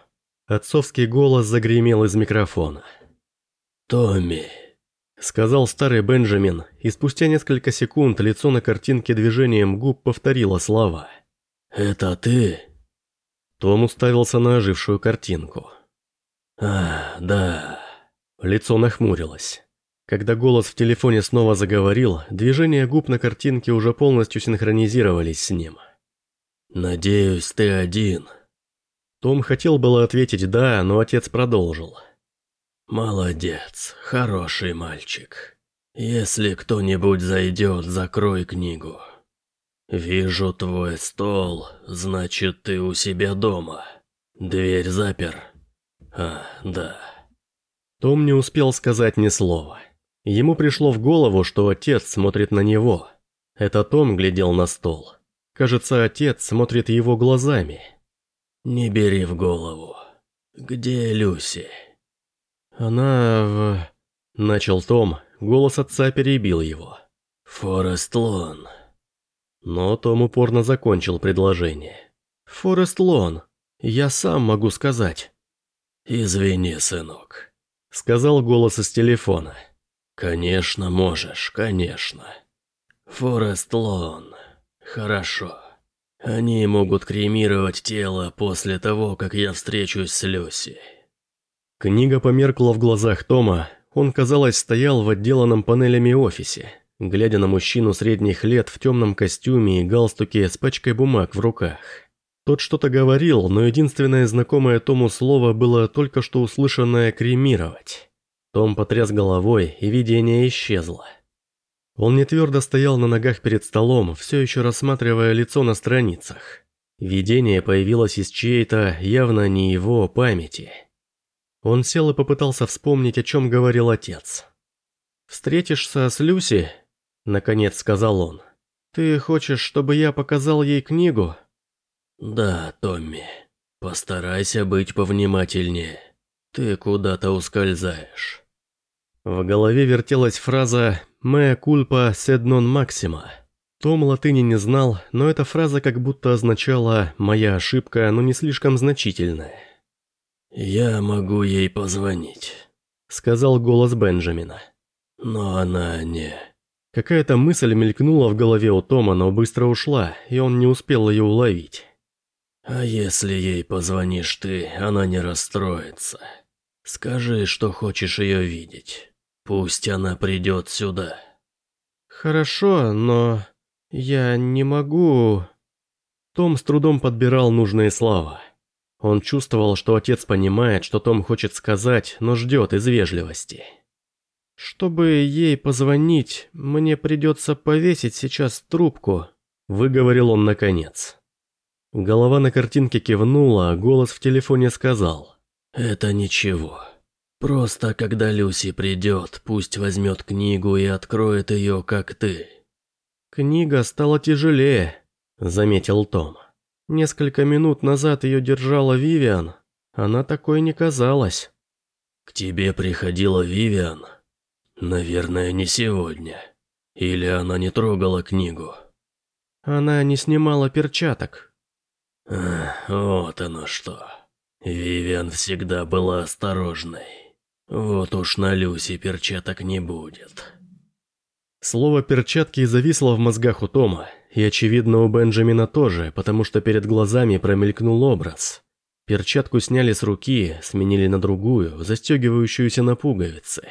S1: Отцовский голос загремел из микрофона.
S3: «Томми», —
S2: сказал старый Бенджамин, и спустя несколько секунд лицо на картинке движением губ повторило слова.
S3: «Это ты?»
S2: Том уставился на ожившую картинку.
S3: «А, да».
S2: Лицо нахмурилось. Когда голос в телефоне снова заговорил, движения губ на картинке уже полностью синхронизировались с ним.
S3: «Надеюсь, ты один».
S2: Том хотел было ответить «да», но отец продолжил.
S3: «Молодец, хороший мальчик. Если кто-нибудь зайдет, закрой книгу. Вижу твой стол, значит, ты у себя дома. Дверь запер. А, да».
S2: Том не успел сказать ни слова. Ему пришло в голову, что отец смотрит на него. Это Том глядел на стол. Кажется, отец смотрит его глазами.
S3: «Не бери в голову. Где Люси?»
S2: «Она в...» Начал Том, голос отца перебил его.
S3: «Форест Лон».
S2: Но Том упорно закончил предложение. «Форест Лон. Я сам могу сказать».
S3: «Извини, сынок», —
S2: сказал голос из телефона.
S3: «Конечно можешь, конечно. Форест Лон. Хорошо. Они могут кремировать тело после того, как я встречусь с Люси».
S2: Книга померкла в глазах Тома, он, казалось, стоял в отделанном панелями офисе, глядя на мужчину средних лет в темном костюме и галстуке с пачкой бумаг в руках. Тот что-то говорил, но единственное знакомое Тому слово было только что услышанное «кремировать». Том потряс головой, и видение исчезло. Он не твердо стоял на ногах перед столом, все еще рассматривая лицо на страницах. Видение появилось из чьей-то, явно не его, памяти. Он сел и попытался вспомнить, о чем говорил отец. «Встретишься с Люси?» – наконец сказал он. «Ты хочешь, чтобы я показал ей книгу?»
S3: «Да, Томми. Постарайся быть повнимательнее. Ты куда-то ускользаешь».
S2: В голове вертелась фраза «Mea culpa sed non maxima». Том латыни не знал, но эта фраза как будто означала «моя ошибка, но не слишком значительная».
S3: «Я могу ей позвонить», —
S2: сказал голос Бенджамина.
S3: «Но она не...»
S2: Какая-то мысль мелькнула в голове у Тома, но быстро ушла, и он не успел ее уловить.
S3: «А если ей позвонишь ты, она не расстроится. Скажи, что хочешь ее видеть. Пусть она придет сюда».
S2: «Хорошо, но я не могу...» Том с трудом подбирал нужные слова. Он чувствовал, что отец понимает, что Том хочет сказать, но ждет из вежливости. «Чтобы ей позвонить, мне придется повесить сейчас трубку», – выговорил он наконец. Голова на картинке кивнула, а голос в телефоне сказал.
S3: «Это ничего. Просто когда Люси придет, пусть возьмет книгу и откроет ее, как ты».
S2: «Книга стала тяжелее», – заметил Том. Несколько минут назад ее держала Вивиан. Она такой не казалась.
S3: К тебе приходила Вивиан? Наверное, не сегодня. Или она не трогала книгу?
S2: Она не снимала перчаток.
S3: Ах, вот оно что. Вивиан всегда была осторожной. Вот уж на Люси перчаток не будет.
S2: Слово «перчатки» зависло в мозгах у Тома, и, очевидно, у Бенджамина тоже, потому что перед глазами промелькнул образ. Перчатку сняли с руки, сменили на другую, застегивающуюся на пуговицы.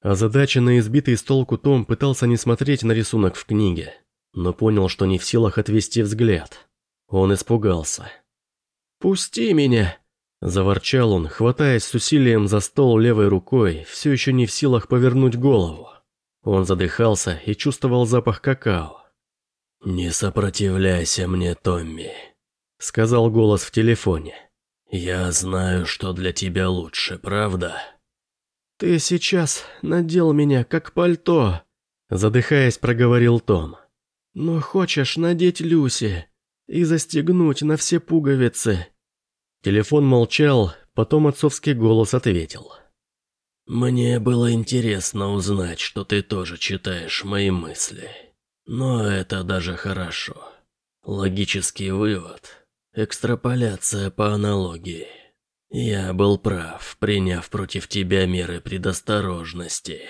S2: Озадаченный избитый с толку Том пытался не смотреть на рисунок в книге, но понял, что не в силах отвести взгляд. Он испугался. «Пусти меня!» – заворчал он, хватаясь с усилием за стол левой рукой, все еще не в силах повернуть голову. Он задыхался и чувствовал запах какао.
S3: «Не сопротивляйся мне, Томми», — сказал голос в телефоне. «Я знаю, что для тебя лучше, правда?»
S2: «Ты сейчас надел меня как пальто», — задыхаясь, проговорил Том. «Но хочешь надеть Люси и застегнуть на все пуговицы?» Телефон молчал, потом отцовский голос ответил.
S3: Мне было интересно узнать, что ты тоже читаешь мои мысли. Но это даже хорошо. Логический вывод. Экстраполяция по аналогии. Я был прав, приняв против тебя меры предосторожности.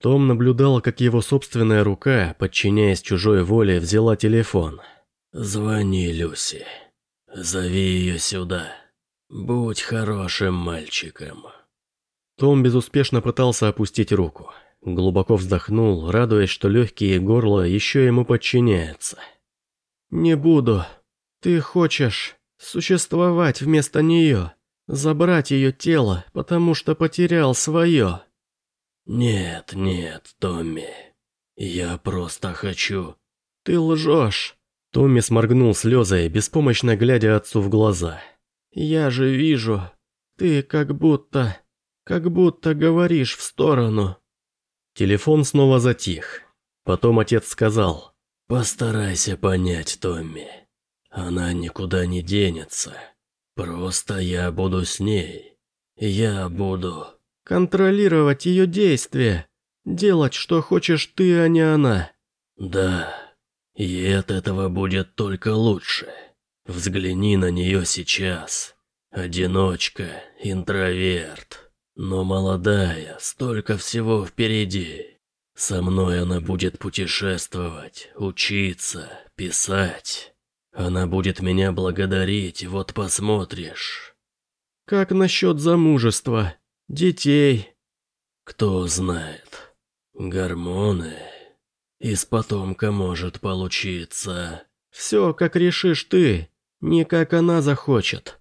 S1: Том наблюдал, как его собственная рука, подчиняясь чужой воле, взяла телефон.
S3: «Звони, Люси. Зови ее сюда. Будь хорошим мальчиком».
S1: Том безуспешно пытался опустить руку. Глубоко вздохнул, радуясь, что легкие горло еще ему подчиняются. «Не буду. Ты хочешь существовать вместо нее, забрать ее тело, потому что потерял свое».
S3: «Нет, нет, Томми. Я просто хочу...»
S1: «Ты лжешь!» Томми сморгнул слезы, беспомощно глядя отцу в глаза. «Я же вижу. Ты как будто... как будто говоришь в сторону». Телефон снова затих. Потом отец сказал.
S3: «Постарайся понять, Томми. Она никуда не денется. Просто я буду с ней. Я буду...»
S1: Контролировать ее действия. Делать, что хочешь ты, а не она.
S3: Да, и от этого будет только лучше. Взгляни на нее сейчас. Одиночка, интроверт. Но молодая, столько всего впереди. Со мной она будет путешествовать, учиться, писать. Она будет меня благодарить, вот посмотришь.
S1: Как насчет замужества? Детей.
S3: Кто знает. Гормоны. Из потомка может получиться.
S1: Все, как решишь ты, не как она захочет.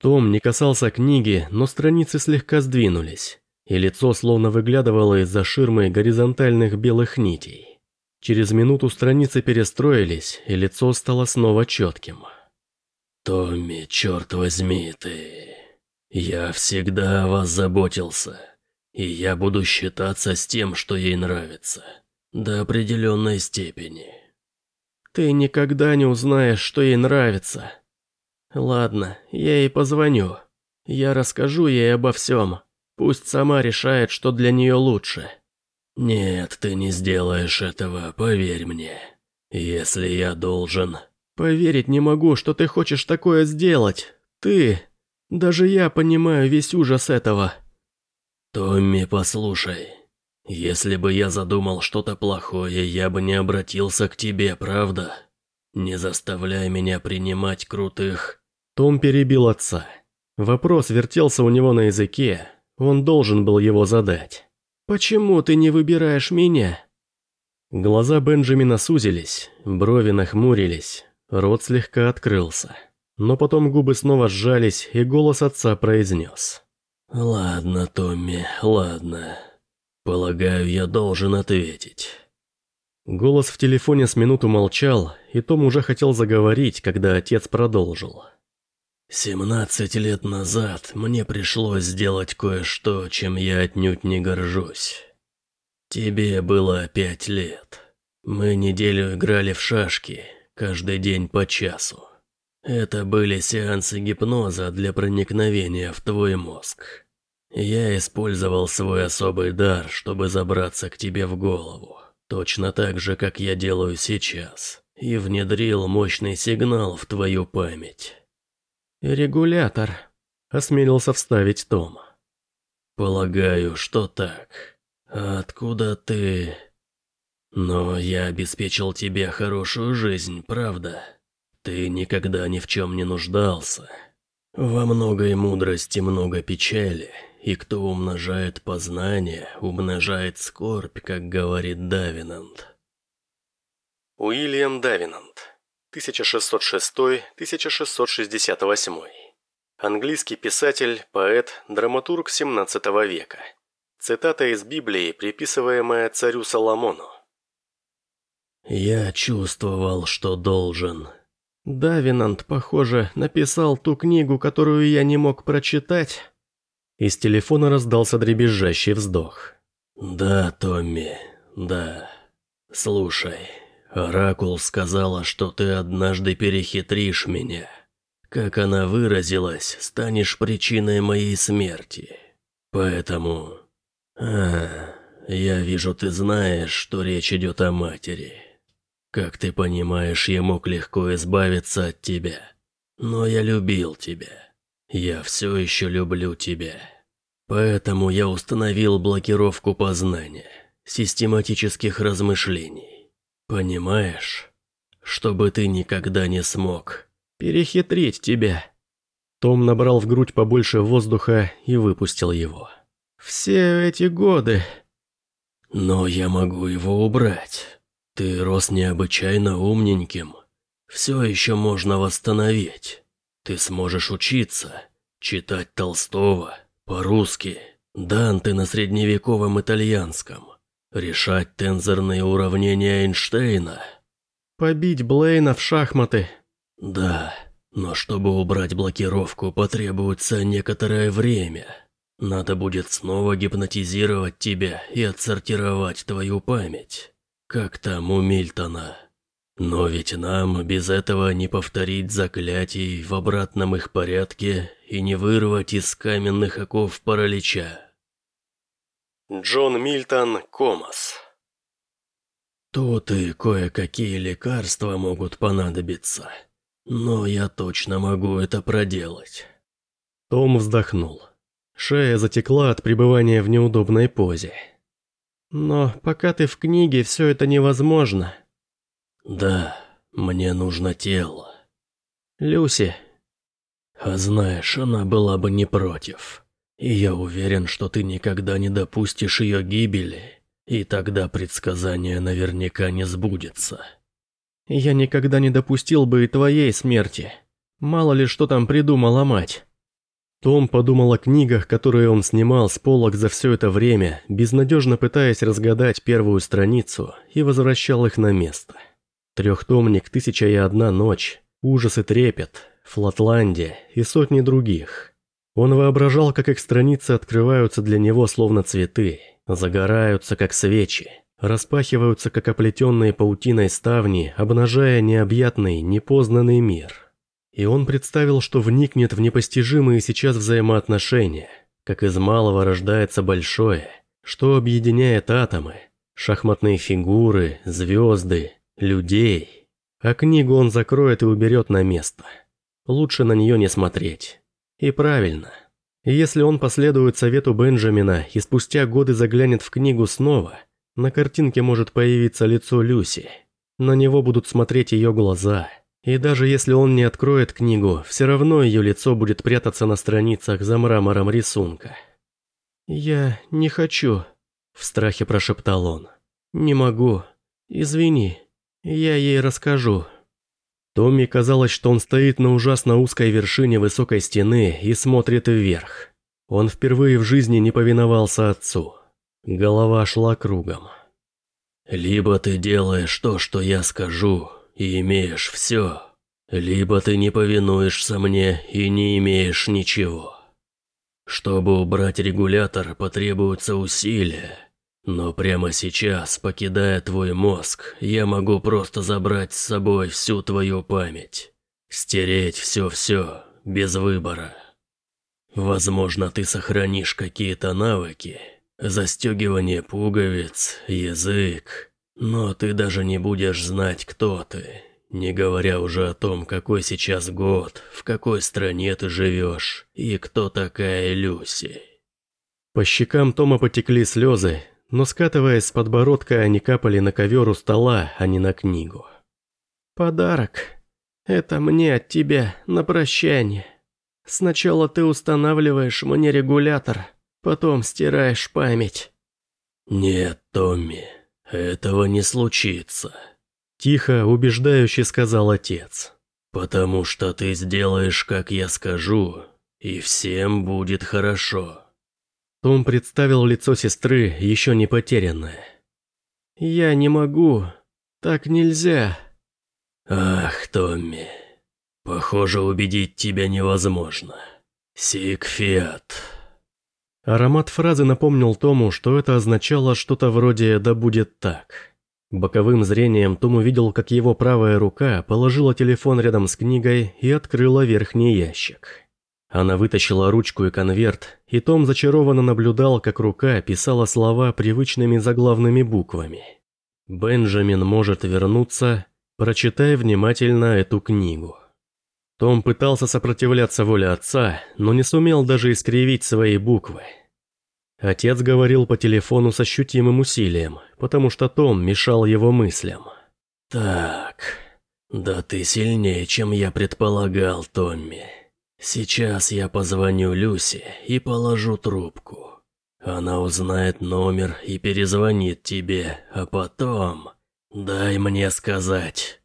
S1: Том не касался книги, но страницы слегка сдвинулись, и лицо словно выглядывало из-за ширмы горизонтальных белых нитей. Через минуту страницы перестроились, и лицо стало снова четким.
S3: «Томми, черт возьми ты!» «Я всегда о вас заботился, и я буду считаться с тем, что ей нравится, до определенной степени».
S1: «Ты никогда не узнаешь, что ей нравится. Ладно, я ей позвоню. Я расскажу ей обо всем. Пусть сама решает, что для нее лучше».
S3: «Нет, ты не сделаешь этого, поверь мне. Если я должен...»
S1: «Поверить не могу, что ты хочешь такое сделать. Ты...» Даже я понимаю весь ужас этого.
S3: Томми, послушай. Если бы я задумал что-то плохое, я бы не обратился к тебе, правда? Не заставляй меня принимать крутых...
S1: Том перебил отца. Вопрос вертелся у него на языке. Он должен был его задать. «Почему ты не выбираешь меня?» Глаза Бенджамина сузились, брови нахмурились, рот слегка открылся. Но потом губы снова сжались, и голос отца произнес.
S3: «Ладно, Томми, ладно. Полагаю, я должен ответить».
S1: Голос в телефоне с минуту молчал, и Том уже хотел заговорить, когда отец продолжил.
S3: «Семнадцать лет назад мне пришлось сделать кое-что, чем я отнюдь не горжусь. Тебе было пять лет. Мы неделю играли в шашки, каждый день по часу. Это были сеансы гипноза для проникновения в твой мозг. Я использовал свой особый дар, чтобы забраться к тебе в голову, точно так же, как я делаю сейчас, и внедрил мощный сигнал в твою память.
S1: «Регулятор», — осмелился вставить Том.
S3: «Полагаю, что так. А откуда ты...» «Но я обеспечил тебе хорошую жизнь, правда?» Ты никогда ни в чем не нуждался. Во многой мудрости много печали, и кто умножает познание, умножает скорбь, как говорит Давинант.
S1: Уильям Давинант, 1606-1668. Английский писатель, поэт, драматург 17 века. Цитата из Библии, приписываемая царю Соломону.
S3: «Я чувствовал, что должен,
S1: Давинант, похоже, написал ту книгу, которую я не мог прочитать. Из телефона раздался дребезжащий вздох.
S3: «Да, Томми, да. Слушай, Оракул сказала, что ты однажды перехитришь меня. Как она выразилась, станешь причиной моей смерти. Поэтому... А, я вижу, ты знаешь, что речь идет о матери. Как ты понимаешь, я мог легко избавиться от тебя. Но я любил тебя. Я все еще люблю тебя. Поэтому я установил блокировку познания, систематических размышлений. Понимаешь? Чтобы ты никогда не смог перехитрить тебя.
S1: Том набрал в грудь побольше воздуха и выпустил его. «Все эти годы...»
S3: «Но я могу его убрать. Ты рос необычайно умненьким. Все еще можно восстановить. Ты сможешь учиться, читать Толстого, по-русски, Данте на средневековом итальянском, решать тензорные уравнения Эйнштейна».
S1: «Побить Блейна в шахматы».
S3: «Да, но чтобы убрать блокировку, потребуется некоторое время. Надо будет снова гипнотизировать тебя и отсортировать твою память, как там у Мильтона. Но ведь нам без этого не повторить заклятий в обратном их порядке и не вырвать из каменных оков паралича.
S1: Джон Мильтон Комас
S3: Тут и кое-какие лекарства могут понадобиться. Но я точно могу это проделать.
S1: Том вздохнул. Шея затекла от пребывания в неудобной позе. Но пока ты в книге, все это невозможно.
S3: Да, мне нужно тело.
S1: Люси.
S3: А знаешь, она была бы не против. И я уверен, что ты никогда не допустишь ее гибели, и тогда предсказание наверняка не сбудется.
S1: Я никогда не допустил бы и твоей смерти. Мало ли что там придумала мать. Том подумал о книгах, которые он снимал с полок за все это время, безнадежно пытаясь разгадать первую страницу, и возвращал их на место. Трехтомник «Тысяча и одна ночь», «Ужас и трепет», «Флотландия» и сотни других. Он воображал, как их страницы открываются для него словно цветы, загораются как свечи, распахиваются, как оплетенные паутиной ставни, обнажая необъятный, непознанный мир. И он представил, что вникнет в непостижимые сейчас взаимоотношения, как из малого рождается большое, что объединяет атомы, шахматные фигуры, звезды, людей. А книгу он закроет и уберет на место. Лучше на нее не смотреть. И правильно. Если он последует совету Бенджамина и спустя годы заглянет в книгу снова – на картинке может появиться лицо Люси. На него будут смотреть ее глаза. И даже если он не откроет книгу, все равно ее лицо будет прятаться на страницах за мрамором рисунка. «Я не хочу», – в страхе прошептал он. «Не могу. Извини. Я ей расскажу». Томми казалось, что он стоит на ужасно узкой вершине высокой стены и смотрит вверх. Он впервые в жизни не повиновался отцу. Голова шла кругом.
S3: «Либо ты делаешь то, что я скажу, и имеешь все, либо ты не повинуешься мне и не имеешь ничего. Чтобы убрать регулятор, потребуются усилия, но прямо сейчас, покидая твой мозг, я могу просто забрать с собой всю твою память, стереть все-все, без выбора. Возможно, ты сохранишь какие-то навыки, Застегивание пуговиц, язык. Но ты даже не будешь знать, кто ты. Не говоря уже о том, какой сейчас год, в какой стране ты живешь и кто такая Люси.
S1: По щекам Тома потекли слезы, но скатываясь с подбородка, они капали на ковер у стола, а не на книгу. «Подарок. Это мне от тебя на прощание. Сначала ты устанавливаешь мне регулятор, Потом стираешь память».
S3: «Нет, Томми, этого не случится», –
S1: тихо, убеждающе сказал отец.
S3: «Потому что ты сделаешь, как я скажу, и всем будет хорошо».
S1: Том представил лицо сестры, еще не потерянное. «Я не могу. Так нельзя».
S3: «Ах, Томми, похоже, убедить тебя невозможно. Сикфиат».
S1: Аромат фразы напомнил Тому, что это означало что-то вроде «да будет так». Боковым зрением Том увидел, как его правая рука положила телефон рядом с книгой и открыла верхний ящик. Она вытащила ручку и конверт, и Том зачарованно наблюдал, как рука писала слова привычными заглавными буквами. «Бенджамин может вернуться, прочитай внимательно эту книгу». Том пытался сопротивляться воле отца, но не сумел даже искривить свои буквы. Отец говорил по телефону с ощутимым усилием, потому что Том мешал его мыслям.
S3: «Так, да ты сильнее, чем я предполагал, Томми. Сейчас я позвоню Люси и положу трубку. Она узнает номер и перезвонит тебе, а потом... Дай мне сказать».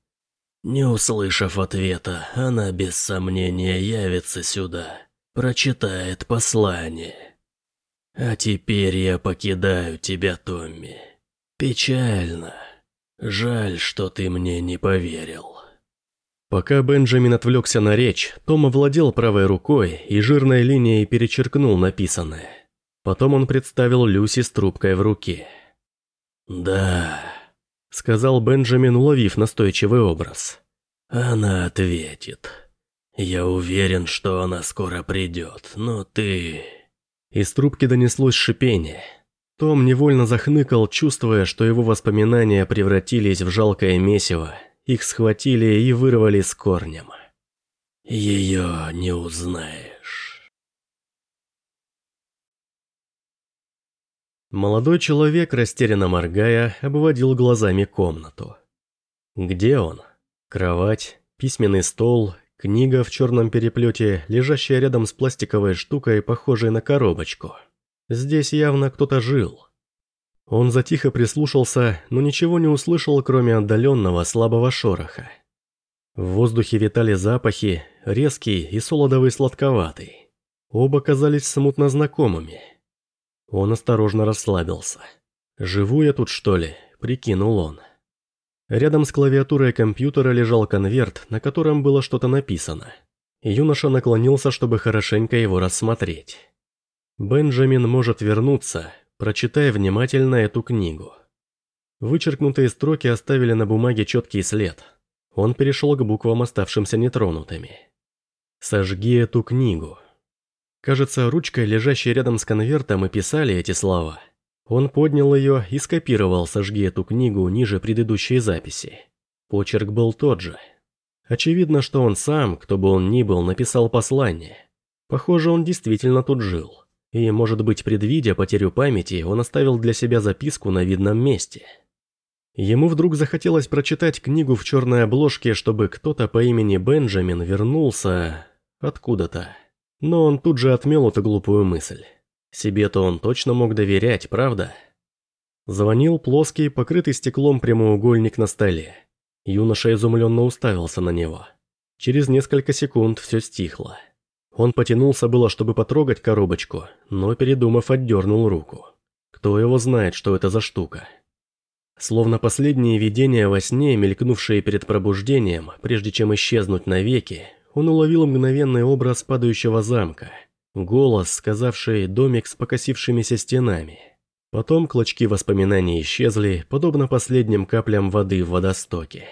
S3: Не услышав ответа, она без сомнения явится сюда, прочитает послание. А теперь я покидаю тебя, Томми. Печально. Жаль, что ты мне не поверил.
S1: Пока Бенджамин отвлекся на речь, Том овладел правой рукой и жирной линией перечеркнул написанное. Потом он представил Люси с трубкой в руке.
S3: «Да», —
S1: сказал Бенджамин, уловив настойчивый образ.
S3: «Она ответит. Я уверен, что она скоро придет, но ты...»
S1: Из трубки донеслось шипение. Том невольно захныкал, чувствуя, что его воспоминания превратились в жалкое месиво. Их схватили и вырвали с корнем.
S3: «Ее не узнаешь».
S1: Молодой человек, растерянно моргая, обводил глазами комнату. Где он? Кровать, письменный стол, Книга в черном переплете, лежащая рядом с пластиковой штукой, похожей на коробочку. Здесь явно кто-то жил. Он затихо прислушался, но ничего не услышал, кроме отдаленного слабого шороха. В воздухе витали запахи, резкий и солодовый сладковатый. Оба казались смутно знакомыми. Он осторожно расслабился. «Живу я тут, что ли?» – прикинул он. Рядом с клавиатурой компьютера лежал конверт, на котором было что-то написано. Юноша наклонился, чтобы хорошенько его рассмотреть. «Бенджамин может вернуться, прочитай внимательно эту книгу». Вычеркнутые строки оставили на бумаге четкий след. Он перешел к буквам, оставшимся нетронутыми. «Сожги эту книгу». Кажется, ручкой, лежащей рядом с конвертом, и писали эти слова – он поднял ее и скопировал «Сожги эту книгу» ниже предыдущей записи. Почерк был тот же. Очевидно, что он сам, кто бы он ни был, написал послание. Похоже, он действительно тут жил. И, может быть, предвидя потерю памяти, он оставил для себя записку на видном месте. Ему вдруг захотелось прочитать книгу в черной обложке, чтобы кто-то по имени Бенджамин вернулся... откуда-то. Но он тут же отмел эту глупую мысль. Себе-то он точно мог доверять, правда? Звонил плоский, покрытый стеклом прямоугольник на столе. Юноша изумленно уставился на него. Через несколько секунд все стихло. Он потянулся было, чтобы потрогать коробочку, но, передумав, отдернул руку. Кто его знает, что это за штука? Словно последние видения во сне, мелькнувшие перед пробуждением, прежде чем исчезнуть навеки, он уловил мгновенный образ падающего замка – Голос, сказавший «домик с покосившимися стенами». Потом клочки воспоминаний исчезли, подобно последним каплям воды в водостоке.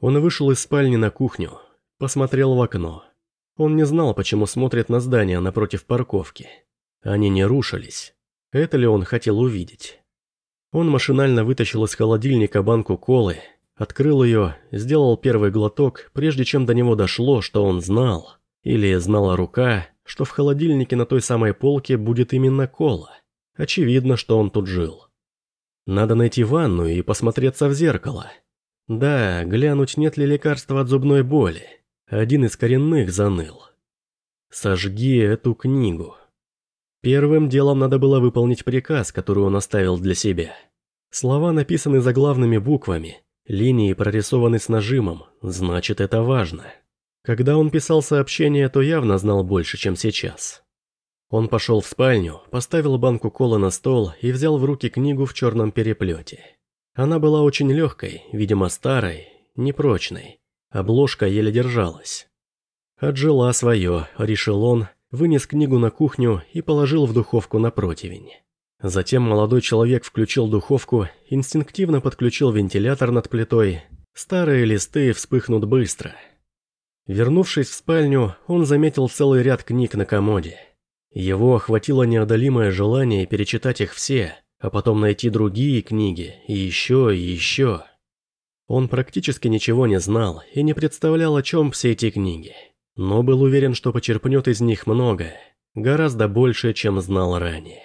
S1: Он вышел из спальни на кухню, посмотрел в окно. Он не знал, почему смотрит на здания напротив парковки. Они не рушились. Это ли он хотел увидеть? Он машинально вытащил из холодильника банку колы, открыл ее, сделал первый глоток, прежде чем до него дошло, что он знал, или знала рука, что в холодильнике на той самой полке будет именно кола. Очевидно, что он тут жил. Надо найти ванну и посмотреться в зеркало. Да, глянуть, нет ли лекарства от зубной боли. Один из коренных заныл. Сожги эту книгу. Первым делом надо было выполнить приказ, который он оставил для себя. Слова написаны заглавными буквами, линии прорисованы с нажимом, значит это важно. Когда он писал сообщение, то явно знал больше, чем сейчас. Он пошел в спальню, поставил банку колы на стол и взял в руки книгу в черном переплете. Она была очень легкой, видимо старой, непрочной. Обложка еле держалась. Отжила свое, решил он, вынес книгу на кухню и положил в духовку на противень. Затем молодой человек включил духовку, инстинктивно подключил вентилятор над плитой. Старые листы вспыхнут быстро – Вернувшись в спальню, он заметил целый ряд книг на комоде. Его охватило неодолимое желание перечитать их все, а потом найти другие книги, и еще, и еще. Он практически ничего не знал и не представлял, о чем все эти книги, но был уверен, что почерпнет из них многое, гораздо больше, чем знал ранее.